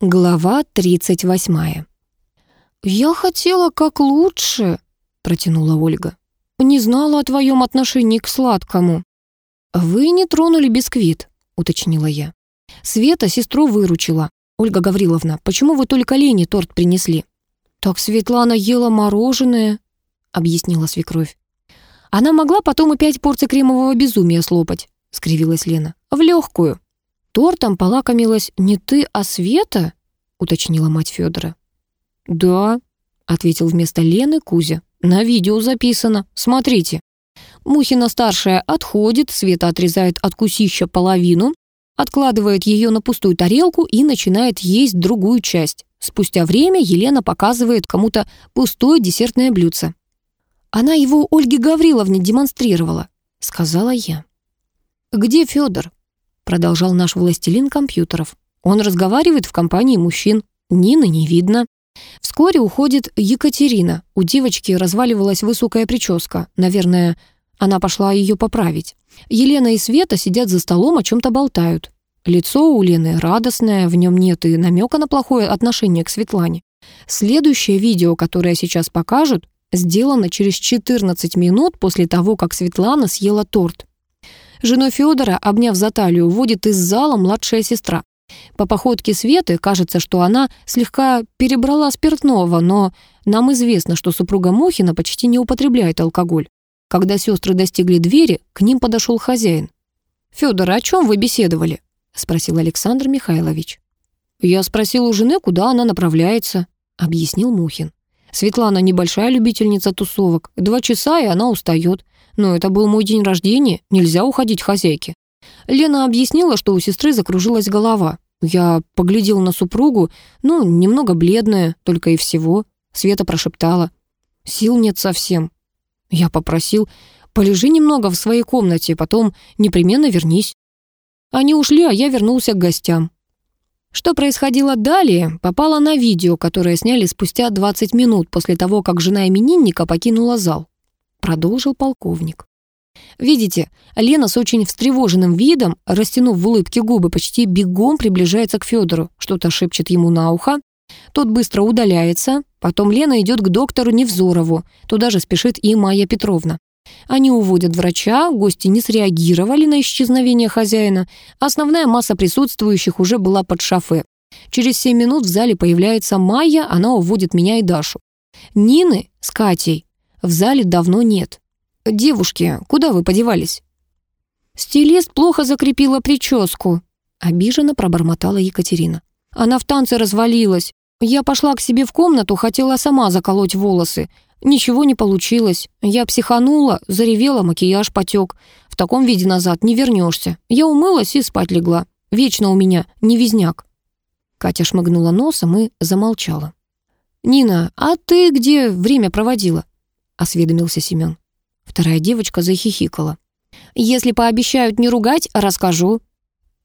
Глава 38. «Я хотела как лучше», — протянула Ольга. «Не знала о твоем отношении к сладкому». «Вы не тронули бисквит», — уточнила я. «Света сестру выручила. Ольга Гавриловна, почему вы только Лене торт принесли?» «Так Светлана ела мороженое», — объяснила свекровь. «Она могла потом и пять порций кремового безумия слопать», — скривилась Лена. «В легкую». «Тортом полакомилась не ты, а Света?» — уточнила мать Федора. «Да», — ответил вместо Лены Кузя. «На видео записано. Смотрите». Мухина-старшая отходит, Света отрезает от кусища половину, откладывает ее на пустую тарелку и начинает есть другую часть. Спустя время Елена показывает кому-то пустое десертное блюдце. «Она его Ольге Гавриловне демонстрировала», — сказала я. «Где Федор? Продолжал наш властелин компьютеров. Он разговаривает в компании мужчин. Нины не видно. Вскоре уходит Екатерина. У девочки разваливалась высокая прическа. Наверное, она пошла ее поправить. Елена и Света сидят за столом, о чем-то болтают. Лицо у Лены радостное, в нем нет и намека на плохое отношение к Светлане. Следующее видео, которое сейчас покажут, сделано через 14 минут после того, как Светлана съела торт. Жену Федора, обняв за талию, водит из зала младшая сестра. По походке Светы кажется, что она слегка перебрала спиртного, но нам известно, что супруга Мохина почти не употребляет алкоголь. Когда сестры достигли двери, к ним подошел хозяин. «Федор, о чем вы беседовали?» — спросил Александр Михайлович. «Я спросил у жены, куда она направляется», — объяснил Мухин. «Светлана небольшая любительница тусовок. Два часа, и она устает. Но это был мой день рождения, нельзя уходить хозяйке. Лена объяснила, что у сестры закружилась голова. Я поглядел на супругу, ну, немного бледная, только и всего. Света прошептала. «Сил нет совсем». Я попросил, полежи немного в своей комнате, потом непременно вернись. Они ушли, а я вернулся к гостям. Что происходило далее, попало на видео, которое сняли спустя 20 минут после того, как жена именинника покинула зал продолжил полковник. Видите, Лена с очень встревоженным видом, растянув в улыбке губы, почти бегом приближается к Федору, что-то шепчет ему на ухо. Тот быстро удаляется, потом Лена идет к доктору Невзорову, туда же спешит и Майя Петровна. Они уводят врача, гости не среагировали на исчезновение хозяина, основная масса присутствующих уже была под шофе. Через семь минут в зале появляется Майя, она уводит меня и Дашу. Нины с Катей в зале давно нет. «Девушки, куда вы подевались?» «Стилист плохо закрепила прическу», — обиженно пробормотала Екатерина. «Она в танце развалилась. Я пошла к себе в комнату, хотела сама заколоть волосы. Ничего не получилось. Я психанула, заревела, макияж потек. В таком виде назад не вернешься. Я умылась и спать легла. Вечно у меня невизняк». Катя шмыгнула носом и замолчала. «Нина, а ты где время проводила?» осведомился Семен. Вторая девочка захихикала. «Если пообещают не ругать, расскажу».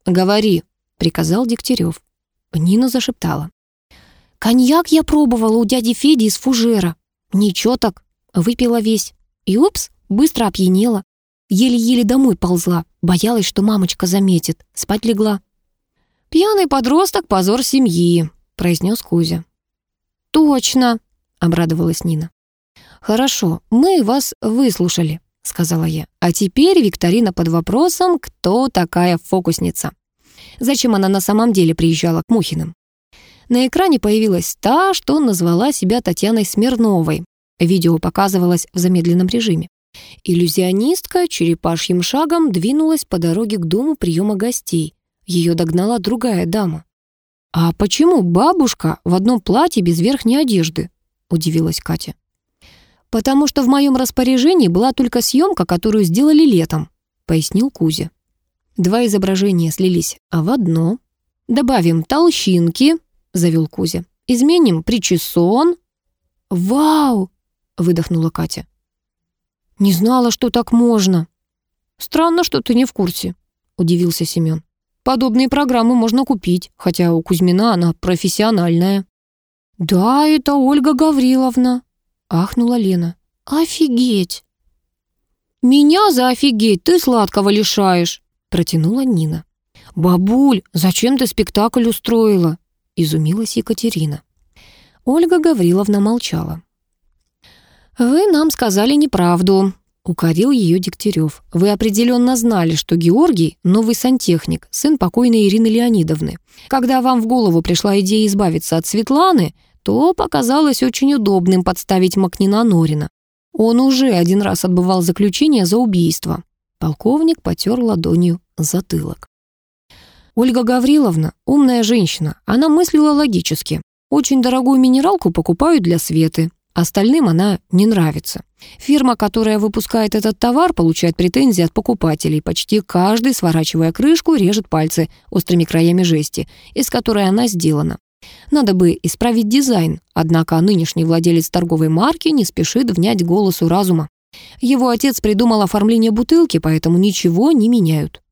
«Говори», — приказал Дегтярев. Нина зашептала. «Коньяк я пробовала у дяди Феди из фужера. Ничего так, выпила весь. И упс, быстро опьянела. Еле-еле домой ползла, боялась, что мамочка заметит. Спать легла». «Пьяный подросток — позор семьи», — произнес Кузя. «Точно», — обрадовалась Нина. «Хорошо, мы вас выслушали», — сказала я. «А теперь викторина под вопросом, кто такая фокусница? Зачем она на самом деле приезжала к Мухиным?» На экране появилась та, что назвала себя Татьяной Смирновой. Видео показывалось в замедленном режиме. Иллюзионистка черепашьим шагом двинулась по дороге к дому приема гостей. Ее догнала другая дама. «А почему бабушка в одном платье без верхней одежды?» — удивилась Катя. «Потому что в моем распоряжении была только съемка, которую сделали летом», — пояснил Кузя. Два изображения слились а в одно. «Добавим толщинки», — завел Кузя. «Изменим причесон». «Вау!» — выдохнула Катя. «Не знала, что так можно». «Странно, что ты не в курсе», — удивился Семен. «Подобные программы можно купить, хотя у Кузьмина она профессиональная». «Да, это Ольга Гавриловна», Ахнула Лена. «Офигеть!» «Меня за офигеть ты сладкого лишаешь!» Протянула Нина. «Бабуль, зачем ты спектакль устроила?» — изумилась Екатерина. Ольга Гавриловна молчала. «Вы нам сказали неправду», — укорил ее Дегтярев. «Вы определенно знали, что Георгий — новый сантехник, сын покойной Ирины Леонидовны. Когда вам в голову пришла идея избавиться от Светланы, то показалось очень удобным подставить Макнина Норина. Он уже один раз отбывал заключение за убийство». Полковник потер ладонью затылок. Ольга Гавриловна — умная женщина, она мыслила логически. Очень дорогую минералку покупают для Светы, остальным она не нравится. Фирма, которая выпускает этот товар, получает претензии от покупателей. Почти каждый, сворачивая крышку, режет пальцы острыми краями жести, из которой она сделана. Надо бы исправить дизайн, однако нынешний владелец торговой марки не спешит внять голосу разума. Его отец придумал оформление бутылки, поэтому ничего не меняют.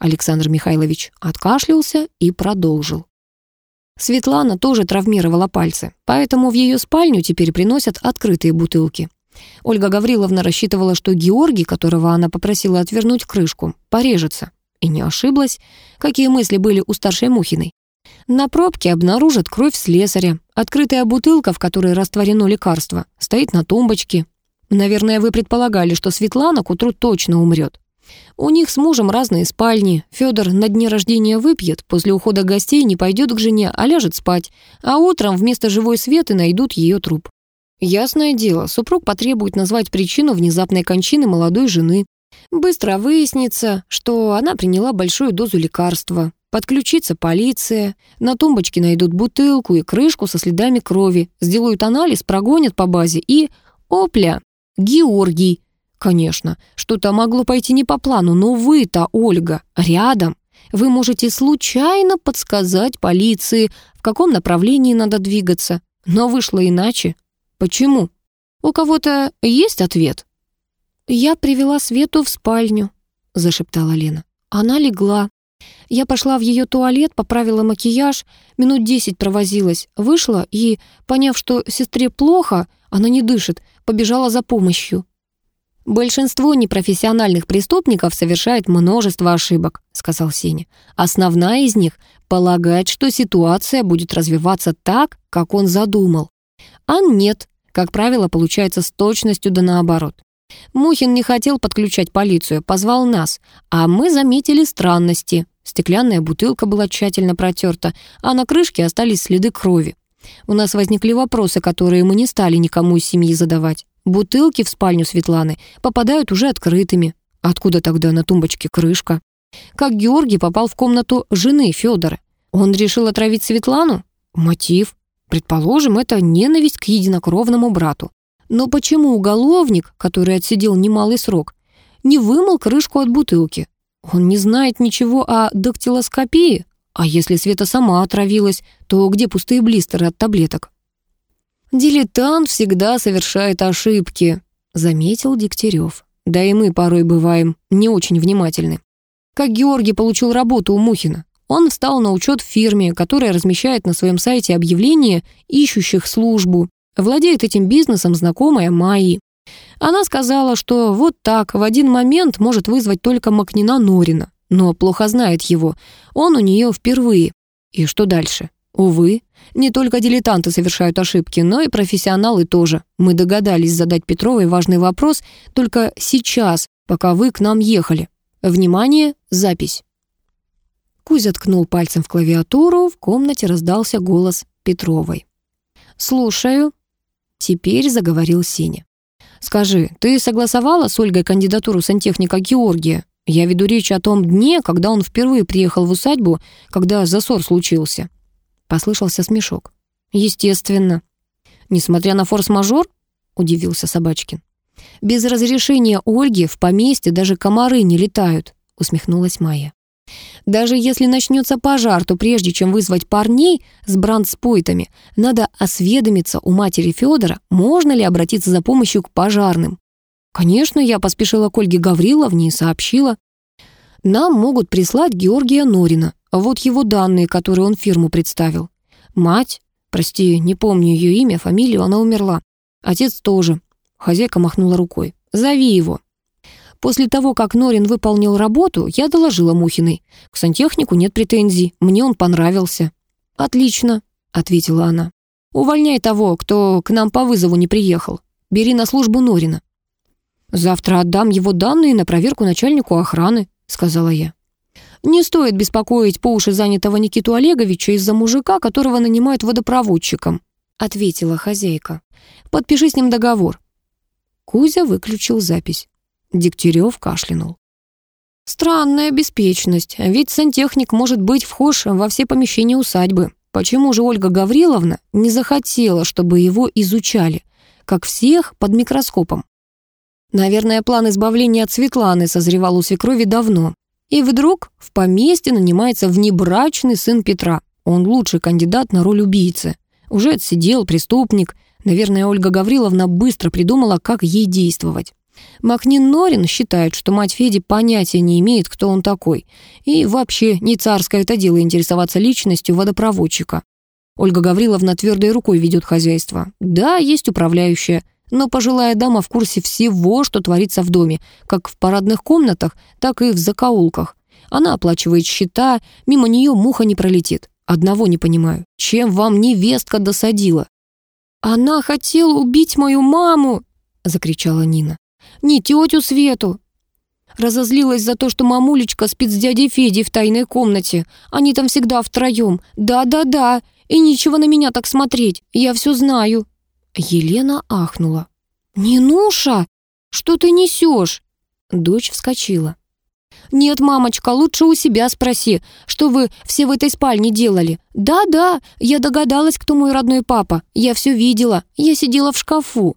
Александр Михайлович откашлялся и продолжил. Светлана тоже травмировала пальцы, поэтому в ее спальню теперь приносят открытые бутылки. Ольга Гавриловна рассчитывала, что Георгий, которого она попросила отвернуть крышку, порежется. И не ошиблась. Какие мысли были у старшей Мухиной? На пробке обнаружат кровь слесаря. Открытая бутылка, в которой растворено лекарство, стоит на тумбочке. Наверное, вы предполагали, что Светлана к утру точно умрет. У них с мужем разные спальни. Федор на дне рождения выпьет, после ухода гостей не пойдет к жене, а ляжет спать. А утром вместо живой Светы найдут ее труп. Ясное дело, супруг потребует назвать причину внезапной кончины молодой жены. Быстро выяснится, что она приняла большую дозу лекарства. Подключится полиция, на тумбочке найдут бутылку и крышку со следами крови, сделают анализ, прогонят по базе и... Опля! Георгий! Конечно, что-то могло пойти не по плану, но вы-то, Ольга, рядом. Вы можете случайно подсказать полиции, в каком направлении надо двигаться. Но вышло иначе. Почему? У кого-то есть ответ? «Я привела Свету в спальню», — зашептала Лена. Она легла. Я пошла в ее туалет, поправила макияж, минут десять провозилась, вышла и, поняв, что сестре плохо, она не дышит, побежала за помощью. «Большинство непрофессиональных преступников совершает множество ошибок», сказал Сеня. «Основная из них — полагать, что ситуация будет развиваться так, как он задумал. А нет, как правило, получается с точностью да наоборот. Мухин не хотел подключать полицию, позвал нас, а мы заметили странности. Стеклянная бутылка была тщательно протерта, а на крышке остались следы крови. У нас возникли вопросы, которые мы не стали никому из семьи задавать. Бутылки в спальню Светланы попадают уже открытыми. Откуда тогда на тумбочке крышка? Как Георгий попал в комнату жены Федора? Он решил отравить Светлану? Мотив? Предположим, это ненависть к единокровному брату. Но почему уголовник, который отсидел немалый срок, не вымыл крышку от бутылки? Он не знает ничего о дактилоскопии? А если Света сама отравилась, то где пустые блистеры от таблеток? «Дилетант всегда совершает ошибки», — заметил Дегтярев. «Да и мы порой бываем не очень внимательны. Как Георгий получил работу у Мухина? Он встал на учет в фирме, которая размещает на своем сайте объявления ищущих службу. Владеет этим бизнесом знакомая Майи. Она сказала, что вот так в один момент может вызвать только Макнина Норина, но плохо знает его. Он у нее впервые. И что дальше? Увы, не только дилетанты совершают ошибки, но и профессионалы тоже. Мы догадались задать Петровой важный вопрос только сейчас, пока вы к нам ехали. Внимание, запись. Кузя ткнул пальцем в клавиатуру, в комнате раздался голос Петровой. «Слушаю». Теперь заговорил Сеня. «Скажи, ты согласовала с Ольгой кандидатуру сантехника Георгия? Я веду речь о том дне, когда он впервые приехал в усадьбу, когда засор случился». Послышался смешок. «Естественно». «Несмотря на форс-мажор?» — удивился Собачкин. «Без разрешения Ольги в поместье даже комары не летают», — усмехнулась Майя. «Даже если начнется пожар, то прежде чем вызвать парней с брандспойтами, надо осведомиться у матери Федора, можно ли обратиться за помощью к пожарным. Конечно, я поспешила к Ольге Гавриловне и сообщила. Нам могут прислать Георгия Норина. Вот его данные, которые он фирму представил. Мать, прости, не помню ее имя, фамилию, она умерла. Отец тоже. Хозяйка махнула рукой. Зови его. После того, как Норин выполнил работу, я доложила Мухиной. К сантехнику нет претензий, мне он понравился. «Отлично», — ответила она. «Увольняй того, кто к нам по вызову не приехал. Бери на службу Норина». «Завтра отдам его данные на проверку начальнику охраны», — сказала я. «Не стоит беспокоить по уши занятого Никиту Олеговича из-за мужика, которого нанимают водопроводчиком», — ответила хозяйка. «Подпиши с ним договор». Кузя выключил запись. Дегтярев кашлянул. «Странная беспечность, ведь сантехник может быть вхож во все помещения усадьбы. Почему же Ольга Гавриловна не захотела, чтобы его изучали, как всех под микроскопом? Наверное, план избавления от Светланы созревал у свекрови давно. И вдруг в поместье нанимается внебрачный сын Петра. Он лучший кандидат на роль убийцы. Уже отсидел преступник. Наверное, Ольга Гавриловна быстро придумала, как ей действовать. Макнин Норин считает, что мать Феди понятия не имеет, кто он такой. И вообще не царское это дело интересоваться личностью водопроводчика. Ольга Гавриловна твердой рукой ведет хозяйство. Да, есть управляющая, но пожилая дама в курсе всего, что творится в доме, как в парадных комнатах, так и в закоулках. Она оплачивает счета, мимо нее муха не пролетит. Одного не понимаю, чем вам невестка досадила? «Она хотела убить мою маму!» — закричала Нина. «Не тетю Свету!» Разозлилась за то, что мамулечка спит с дядей Федей в тайной комнате. Они там всегда втроем. Да-да-да. И ничего на меня так смотреть. Я все знаю. Елена ахнула. «Нинуша, что ты несешь?» Дочь вскочила. «Нет, мамочка, лучше у себя спроси, что вы все в этой спальне делали. Да-да, я догадалась, кто мой родной папа. Я все видела, я сидела в шкафу».